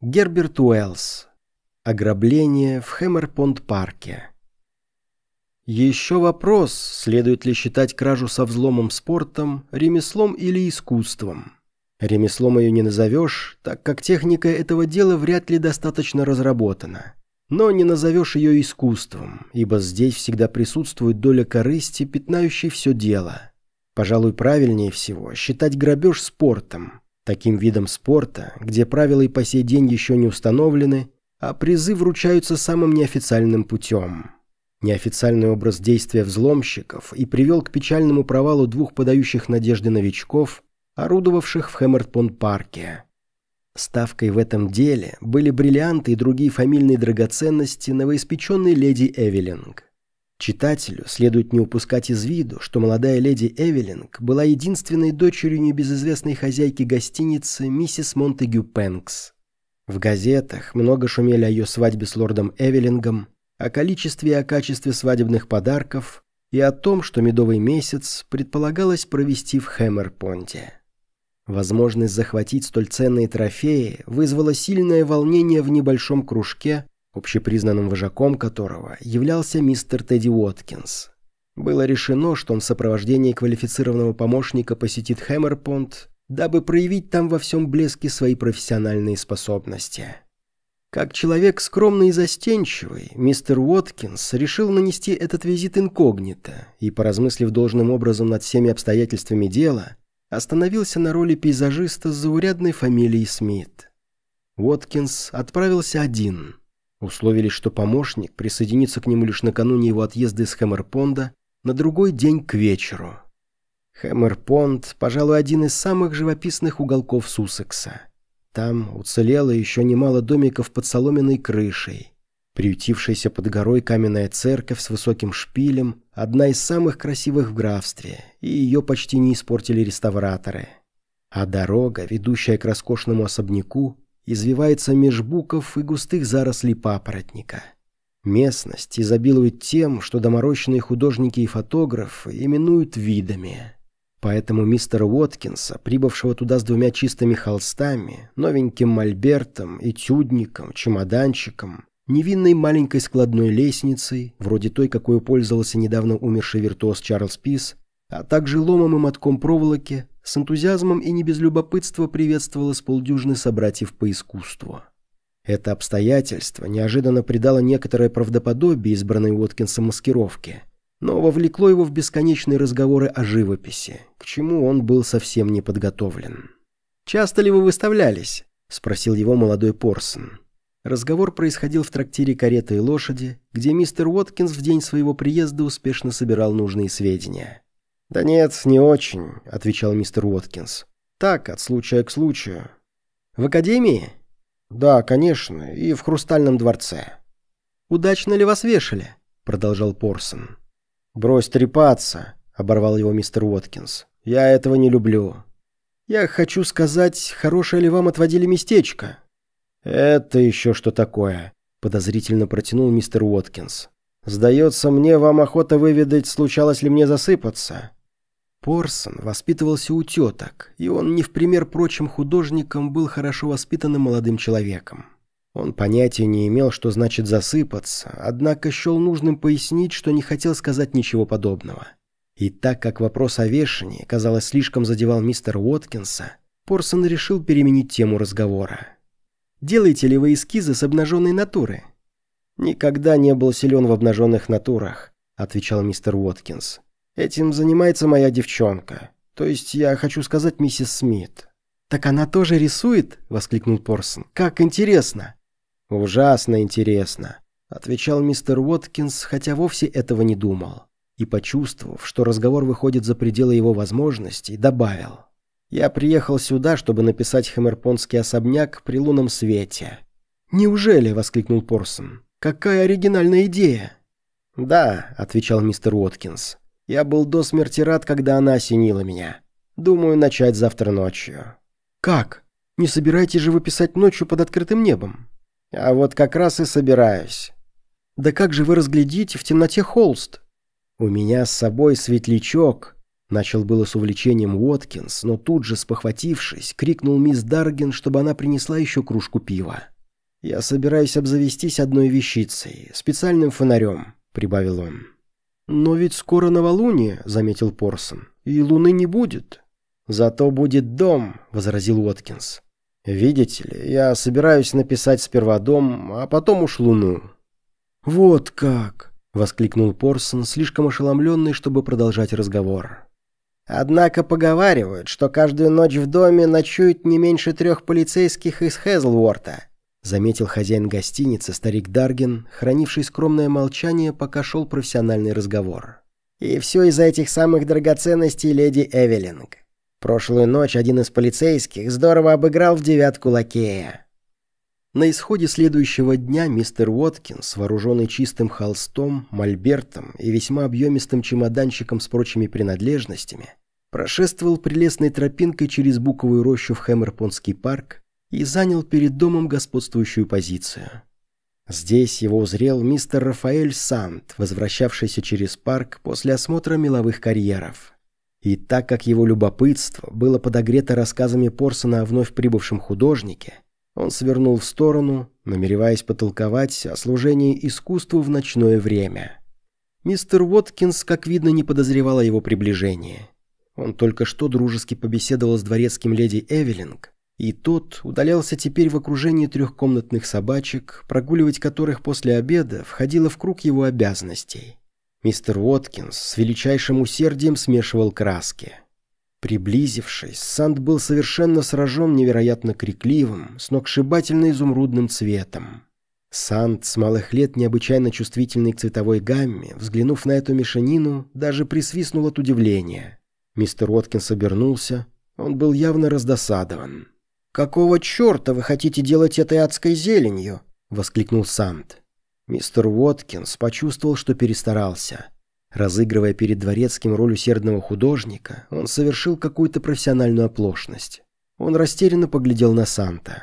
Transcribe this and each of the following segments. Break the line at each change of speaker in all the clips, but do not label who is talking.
Герберт Уэллс. Ограбление в Хэмерпонд-парке. Еще вопрос, следует ли считать кражу со взломом спортом, ремеслом или искусством. Ремеслом ее не назовешь, так как техника этого дела вряд ли достаточно разработана. Но не назовешь ее искусством, ибо здесь всегда присутствует доля корысти, пятнающей все дело. Пожалуй, правильнее всего считать грабеж спортом, таким видом спорта, где правила и по сей день еще не установлены, а призы вручаются самым неофициальным путем. Неофициальный образ действия взломщиков и привел к печальному провалу двух подающих надежды новичков, орудовавших в Хэммертпон-парке. Ставкой в этом деле были бриллианты и другие фамильные драгоценности новоиспеченной леди Эвелинг. Читателю следует не упускать из виду, что молодая леди Эвелинг была единственной дочерью небезызвестной хозяйки гостиницы миссис Монтегю Пэнкс. В газетах много шумели о ее свадьбе с лордом Эвелингом, о количестве и о качестве свадебных подарков и о том, что медовый месяц предполагалось провести в Хэмерпонте. Возможность захватить столь ценные трофеи вызвала сильное волнение в небольшом кружке, общепризнанным вожаком которого являлся мистер Тедди Уоткинс. Было решено, что он в сопровождении квалифицированного помощника посетит Хэмерпонт, дабы проявить там во всем блеске свои профессиональные способности. Как человек скромный и застенчивый, мистер Уоткинс решил нанести этот визит инкогнито и, поразмыслив должным образом над всеми обстоятельствами дела, остановился на роли пейзажиста с заурядной фамилией Смит. Уоткинс отправился один – Условились, что помощник присоединится к нему лишь накануне его отъезда из Хэмерпонда на другой день к вечеру. Хэмерпонд, пожалуй, один из самых живописных уголков Суссекса. Там уцелело еще немало домиков под соломенной крышей. Приютившаяся под горой каменная церковь с высоким шпилем – одна из самых красивых в графстве, и ее почти не испортили реставраторы. А дорога, ведущая к роскошному особняку, извивается меж буков и густых зарослей папоротника. Местность изобилует тем, что доморощенные художники и фотографы именуют видами. Поэтому мистера Уоткинса, прибывшего туда с двумя чистыми холстами, новеньким мольбертом, этюдником, чемоданчиком, невинной маленькой складной лестницей, вроде той, какой пользовался недавно умерший виртуоз Чарльз Пис, а также ломом и мотком проволоки, с энтузиазмом и не без любопытства приветствовала с полдюжины собратьев по искусству. Это обстоятельство неожиданно придало некоторое правдоподобие избранной Уоткинсом маскировке, но вовлекло его в бесконечные разговоры о живописи, к чему он был совсем не подготовлен. «Часто ли вы выставлялись?» – спросил его молодой Порсон. Разговор происходил в трактире «Карета и лошади», где мистер Уоткинс в день своего приезда успешно собирал нужные сведения. «Да нет, не очень», — отвечал мистер Уоткинс. «Так, от случая к случаю». «В академии?» «Да, конечно, и в Хрустальном дворце».
«Удачно ли вас вешали?» — продолжал Порсон.
«Брось трепаться», — оборвал его мистер Уоткинс. «Я этого не люблю».
«Я хочу сказать, хорошее ли вам отводили местечко?»
«Это еще что такое?» — подозрительно протянул мистер Уоткинс. «Сдается мне, вам охота выведать, случалось ли мне засыпаться».
Порсон воспитывался у теток, и он, не в пример прочим художникам, был хорошо воспитанным молодым человеком.
Он понятия не имел, что значит засыпаться, однако счел нужным пояснить, что не хотел сказать ничего подобного. И так как вопрос о вешании, казалось, слишком задевал мистера Уоткинса, Порсон решил переменить тему разговора.
«Делаете ли вы эскизы с обнаженной натуры?»
«Никогда не был силен в обнаженных натурах», — отвечал мистер Уоткинс. Этим занимается моя девчонка. То есть я хочу сказать миссис Смит».
«Так она тоже рисует?» – воскликнул Порсон. «Как интересно!»
«Ужасно интересно», – отвечал мистер Уоткинс, хотя вовсе этого не думал. И, почувствовав, что разговор выходит за пределы его возможностей, добавил. «Я приехал сюда, чтобы написать хэмерпонский особняк при лунном свете».
«Неужели?» – воскликнул Порсон. «Какая оригинальная идея!»
«Да», – отвечал мистер Уоткинс. Я был до смерти рад, когда она осенила меня. Думаю, начать завтра ночью».
«Как? Не собираетесь же вы писать ночью под открытым небом?»
«А вот как раз и собираюсь».
«Да как же вы разглядите в темноте холст?»
«У меня с собой светлячок». Начал было с увлечением Уоткинс, но тут же, спохватившись, крикнул мисс Дарген, чтобы она принесла еще кружку пива. «Я собираюсь обзавестись одной вещицей, специальным фонарем», — прибавил он. «Но ведь скоро новолуние», — заметил Порсон, — «и луны не будет». «Зато будет дом», — возразил Уоткинс. «Видите ли, я собираюсь написать сперва дом, а потом уж луну».
«Вот как!»
— воскликнул Порсон, слишком ошеломленный, чтобы продолжать разговор. «Однако поговаривают, что каждую ночь в доме ночует не меньше трех полицейских из Хезлворта», заметил хозяин гостиницы, старик Дарген, хранивший скромное молчание, пока шел профессиональный разговор. «И все из-за этих самых драгоценностей леди Эвелинг. Прошлую ночь один из полицейских здорово обыграл в девятку лакея». На исходе следующего дня мистер Уоткинс, вооруженный чистым холстом, мольбертом и весьма объемистым чемоданчиком с прочими принадлежностями, прошествовал прелестной тропинкой через буковую рощу в Хэмерпонский парк и занял перед домом господствующую позицию. Здесь его узрел мистер Рафаэль Сант, возвращавшийся через парк после осмотра меловых карьеров. И так как его любопытство было подогрето рассказами Порсона о вновь прибывшем художнике, он свернул в сторону, намереваясь потолковать о служении искусству в ночное время. Мистер Уоткинс, как видно, не подозревал о его приближении. Он только что дружески побеседовал с дворецким леди Эвелинг, и тот удалялся теперь в окружении трехкомнатных собачек, прогуливать которых после обеда входило в круг его обязанностей. Мистер Уоткинс с величайшим усердием смешивал краски. Приблизившись, Санд был совершенно сражен невероятно крикливым, сногсшибательно изумрудным цветом. Санд с малых лет необычайно чувствительный к цветовой гамме, взглянув на эту мешанину, даже присвистнул от удивления. Мистер Уоткинс обернулся, он был явно раздосадован. «Какого черта вы хотите делать этой адской зеленью?» — воскликнул Санд. Мистер Уоткинс почувствовал, что перестарался. Разыгрывая перед дворецким роль усердного художника, он совершил какую-то профессиональную оплошность. Он растерянно поглядел на Санта.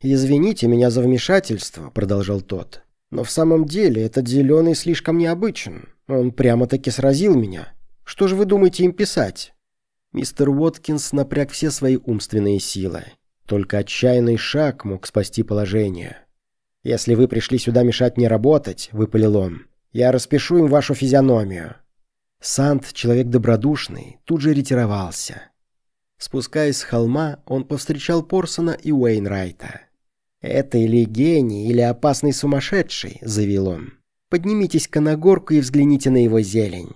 «Извините меня за вмешательство», — продолжал тот. «Но в самом деле этот зеленый слишком необычен. Он прямо-таки сразил меня. Что же вы думаете им писать?» Мистер Уоткинс напряг все свои умственные силы. Только отчаянный шаг мог спасти положение. «Если вы пришли сюда мешать мне работать», — выпалил он, — «я распишу им вашу физиономию». Сант, человек добродушный, тут же ретировался. Спускаясь с холма, он повстречал Порсона и Уэйнрайта. «Это или гений, или опасный сумасшедший», — заявил он. «Поднимитесь-ка на горку и взгляните на его зелень».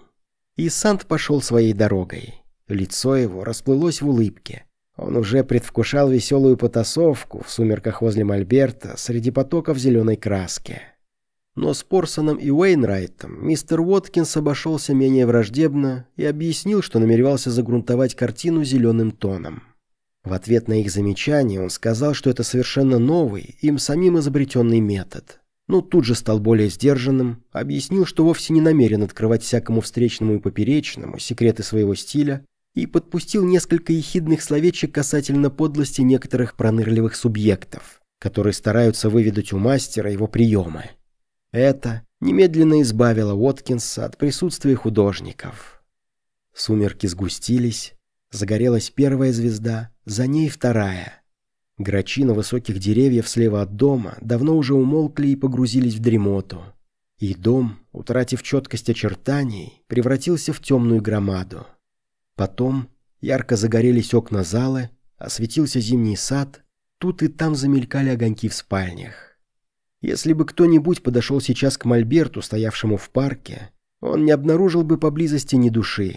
И Сант пошел своей дорогой. Лицо его расплылось в улыбке. Он уже предвкушал веселую потасовку в сумерках возле Мольберта среди потоков зеленой краски. Но с Порсоном и Уэйнрайтом мистер Уоткинс обошелся менее враждебно и объяснил, что намеревался загрунтовать картину зеленым тоном. В ответ на их замечание он сказал, что это совершенно новый, им самим изобретенный метод. Но тут же стал более сдержанным, объяснил, что вовсе не намерен открывать всякому встречному и поперечному секреты своего стиля, и подпустил несколько ехидных словечек касательно подлости некоторых пронырливых субъектов, которые стараются выведать у мастера его приемы. Это немедленно избавило Уоткинса от присутствия художников. Сумерки сгустились, загорелась первая звезда, за ней вторая. Грачи на высоких деревьев слева от дома давно уже умолкли и погрузились в дремоту. И дом, утратив четкость очертаний, превратился в темную громаду. Потом ярко загорелись окна зала, осветился зимний сад, тут и там замелькали огоньки в спальнях. Если бы кто-нибудь подошел сейчас к Мольберту, стоявшему в парке, он не обнаружил бы поблизости ни души.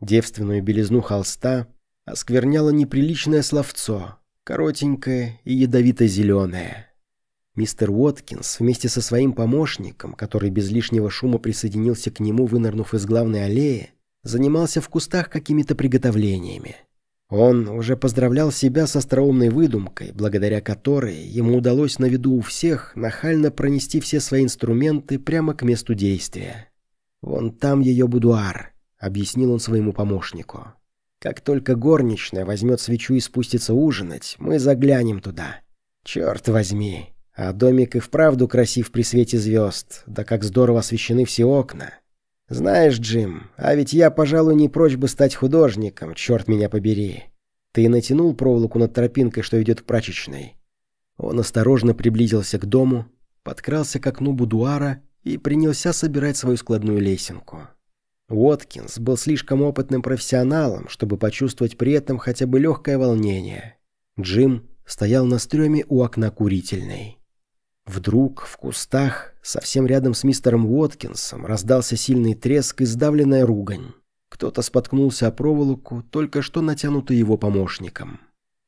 Девственную белизну холста оскверняло неприличное словцо, коротенькое и ядовито-зеленое. Мистер Уоткинс вместе со своим помощником, который без лишнего шума присоединился к нему, вынырнув из главной аллеи, занимался в кустах какими-то приготовлениями. Он уже поздравлял себя с остроумной выдумкой, благодаря которой ему удалось на виду у всех нахально пронести все свои инструменты прямо к месту действия. «Вон там ее будуар», — объяснил он своему помощнику. «Как только горничная возьмет свечу и спустится ужинать, мы заглянем туда. Черт возьми, а домик и вправду красив при свете звезд, да как здорово освещены все окна.
«Знаешь, Джим, а ведь я, пожалуй, не прочь бы стать художником, черт меня побери. Ты натянул проволоку над тропинкой, что идет к прачечной?» Он осторожно приблизился к дому, подкрался к окну будуара и принялся собирать свою складную лесенку. Уоткинс был слишком опытным профессионалом, чтобы почувствовать при этом хотя бы легкое волнение. Джим стоял на стреме у окна курительной. Вдруг в кустах, совсем рядом с мистером Уоткинсом, раздался сильный треск и сдавленная ругань. Кто-то споткнулся о проволоку, только что натянутый его помощником.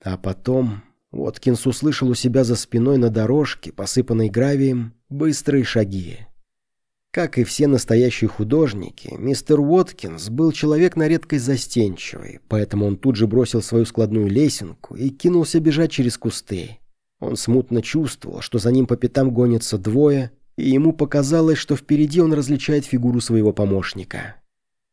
А потом Уоткинс услышал у себя за спиной на дорожке, посыпанной гравием, быстрые шаги. Как и все настоящие художники, мистер Уоткинс был человек на редкость застенчивый, поэтому он тут же бросил свою складную лесенку и кинулся бежать через кусты. Он смутно чувствовал, что за ним по пятам гонятся двое, и ему показалось, что впереди он различает фигуру своего помощника.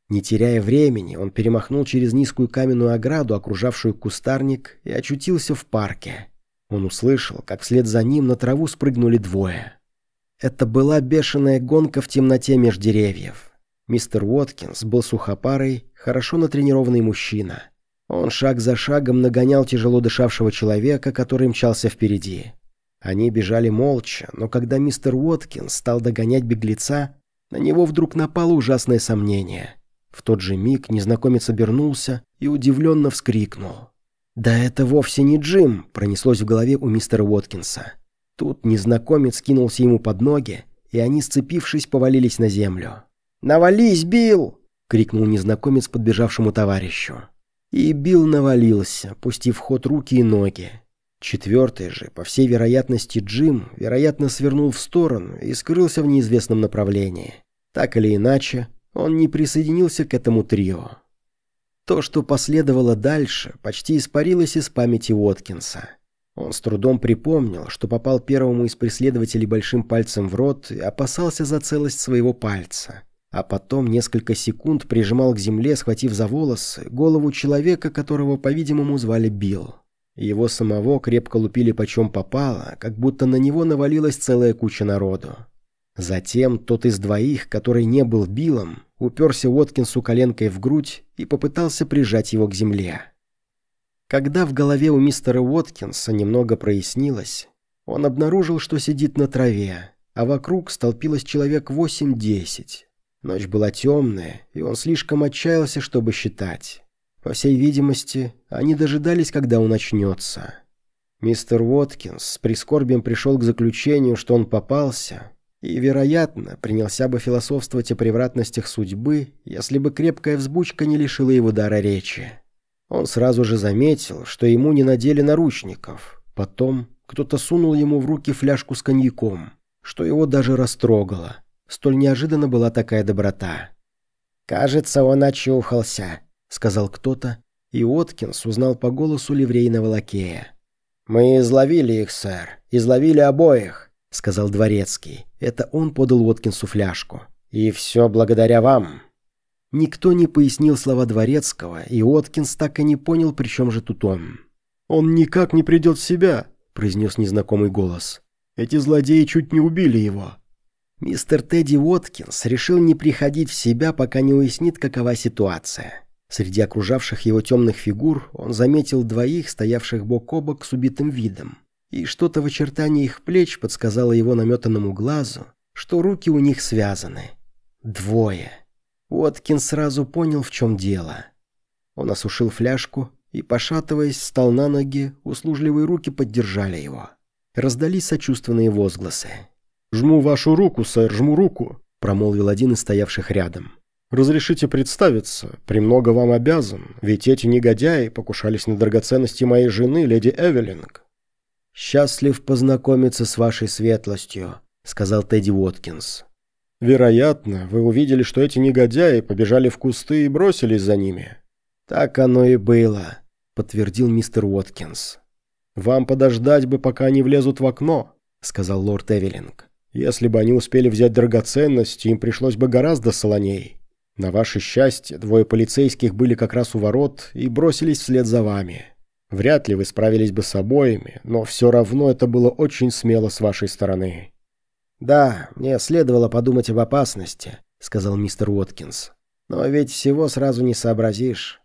Не теряя времени, он перемахнул через низкую каменную ограду, окружавшую кустарник, и очутился в парке. Он услышал, как вслед за ним на траву спрыгнули двое. Это была бешеная гонка в темноте меж деревьев. Мистер Уоткинс был сухопарый, хорошо натренированный мужчина. Он шаг за шагом нагонял тяжело дышавшего человека, который мчался впереди. Они бежали молча, но когда мистер Уоткинс стал догонять беглеца, на него вдруг напало ужасное сомнение. В тот же миг незнакомец обернулся и удивленно вскрикнул. «Да это вовсе не Джим!» – пронеслось в голове у мистера Уоткинса. Тут незнакомец кинулся ему под ноги, и они, сцепившись, повалились на землю. «Навались, Билл!» — крикнул незнакомец подбежавшему товарищу. И Билл навалился, пустив в ход руки и ноги. Четвертый же, по всей вероятности, Джим, вероятно, свернул в сторону и скрылся в неизвестном направлении. Так или иначе, он не присоединился к этому трио. То, что последовало дальше, почти испарилось из памяти Уоткинса. Он с трудом припомнил, что попал первому из преследователей большим пальцем в рот и опасался за целость своего пальца. А потом несколько секунд прижимал к земле, схватив за волосы, голову человека, которого, по-видимому, звали Билл. Его самого крепко лупили почем попало, как будто на него навалилась целая куча народу. Затем тот из двоих, который не был Биллом, уперся Уоткинсу коленкой в грудь и попытался прижать его к земле. Когда в голове у мистера Уоткинса немного прояснилось, он обнаружил, что сидит на траве, а вокруг столпилось человек восемь-десять. Ночь была темная, и он слишком отчаялся, чтобы считать. По всей видимости, они дожидались, когда он начнется. Мистер Уоткинс с прискорбием пришел к заключению, что он попался, и, вероятно, принялся бы философствовать о превратностях судьбы, если бы крепкая взбучка не лишила его дара речи. Он сразу же заметил, что ему не надели наручников. Потом кто-то сунул ему в руки фляжку с коньяком, что его даже растрогало. Столь неожиданно была такая доброта. «Кажется, он очухался», — сказал кто-то, и Откинс узнал по голосу ливрейного лакея. «Мы изловили их, сэр, изловили обоих», — сказал дворецкий. Это он подал Откинсу фляжку. «И все благодаря вам». Никто не пояснил слова Дворецкого, и Откинс так и не понял, при чем же тут он.
«Он никак не придет в себя», — произнес незнакомый голос. «Эти злодеи чуть не убили его».
Мистер Тедди Уоткинс решил не приходить в себя, пока не уяснит, какова ситуация. Среди окружавших его темных фигур он заметил двоих, стоявших бок о бок с убитым видом. И что-то в очертании их плеч подсказало его наметанному глазу, что руки у них связаны. Двое. Уоткин сразу понял, в чем дело. Он осушил фляжку и, пошатываясь, встал на ноги, услужливые руки поддержали его. Раздались сочувственные возгласы.
«Жму вашу руку, сэр, жму руку», — промолвил один из стоявших рядом. «Разрешите представиться, премного вам обязан, ведь эти негодяи покушались на драгоценности моей жены, леди Эвелинг».
«Счастлив познакомиться с вашей светлостью», — сказал Тедди Уоткинс.
Вероятно, вы увидели, что эти негодяи побежали в кусты и бросились за ними.
Так оно и было, подтвердил мистер Уоткинс.
Вам подождать бы, пока они влезут в окно, сказал лорд Эвелинг. Если бы они успели взять драгоценности, им пришлось бы гораздо солоней. На ваше счастье, двое полицейских были как раз у ворот и бросились вслед за вами. Вряд ли вы справились бы с обоими, но все равно это было очень смело с вашей стороны.
«Да, мне следовало подумать об опасности», — сказал мистер Уоткинс. «Но ведь всего сразу не сообразишь».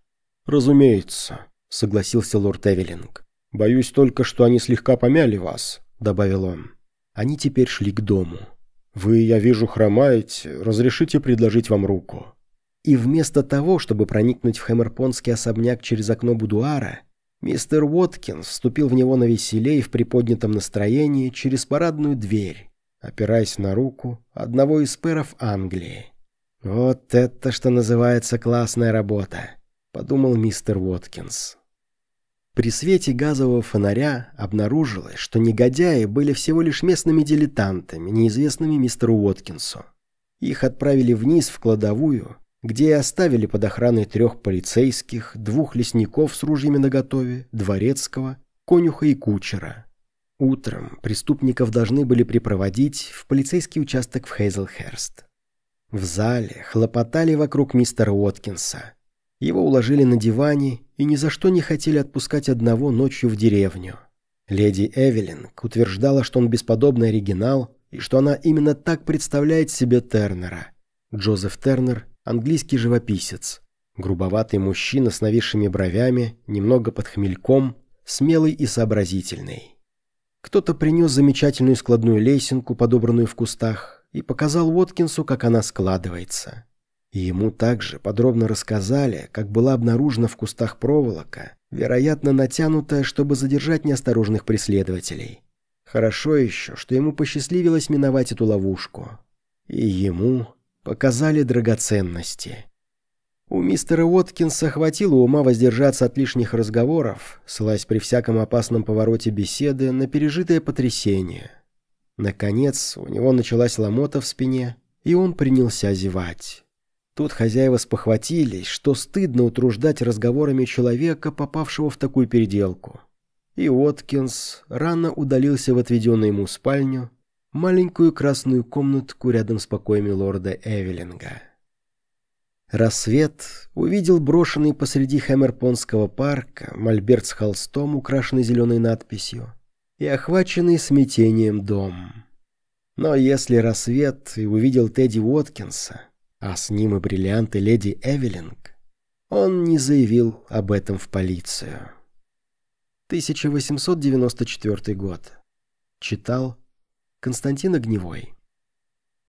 «Разумеется», — согласился лорд Эвелинг. «Боюсь только, что они слегка помяли вас», — добавил он. Они теперь шли к дому. «Вы, я вижу, хромаете. Разрешите предложить вам руку?»
И вместо того, чтобы проникнуть в Хэмерпонский особняк через окно будуара, мистер Уоткинс вступил в него на веселей в приподнятом настроении через парадную дверь, опираясь на руку одного из пэров Англии. «Вот это, что называется, классная работа», — подумал мистер Уоткинс. При свете газового фонаря обнаружилось, что негодяи были всего лишь местными дилетантами, неизвестными мистеру Уоткинсу. Их отправили вниз в кладовую, где и оставили под охраной трех полицейских, двух лесников с ружьями наготове, дворецкого, конюха и кучера. Утром преступников должны были припроводить в полицейский участок в Хейзелхерст. В зале хлопотали вокруг мистера Уоткинса. Его уложили на диване и ни за что не хотели отпускать одного ночью в деревню. Леди Эвелин утверждала, что он бесподобный оригинал и что она именно так представляет себе Тернера. Джозеф Тернер – английский живописец. Грубоватый мужчина с нависшими бровями, немного под хмельком, смелый и сообразительный. Кто-то принес замечательную складную лесенку, подобранную в кустах, и показал Уоткинсу, как она складывается. И ему также подробно рассказали, как была обнаружена в кустах проволока, вероятно, натянутая, чтобы задержать неосторожных преследователей. Хорошо еще, что ему посчастливилось миновать эту ловушку. И ему показали драгоценности. У мистера Уоткинса хватило ума воздержаться от лишних разговоров, ссылаясь при всяком опасном повороте беседы на пережитое потрясение. Наконец, у него началась ломота в спине, и он принялся зевать. Тут хозяева спохватились, что стыдно утруждать разговорами человека, попавшего в такую переделку. И Уоткинс рано удалился в отведенную ему спальню, маленькую красную комнатку рядом с покоями лорда Эвелинга. Рассвет увидел брошенный посреди Хэмерпонского парка мольберт с холстом, украшенный зеленой надписью, и охваченный смятением дом. Но если рассвет и увидел Тедди Уоткинса, а с ним и бриллианты леди Эвелинг, он не заявил об этом в полицию. 1894 год. Читал Константин Огневой.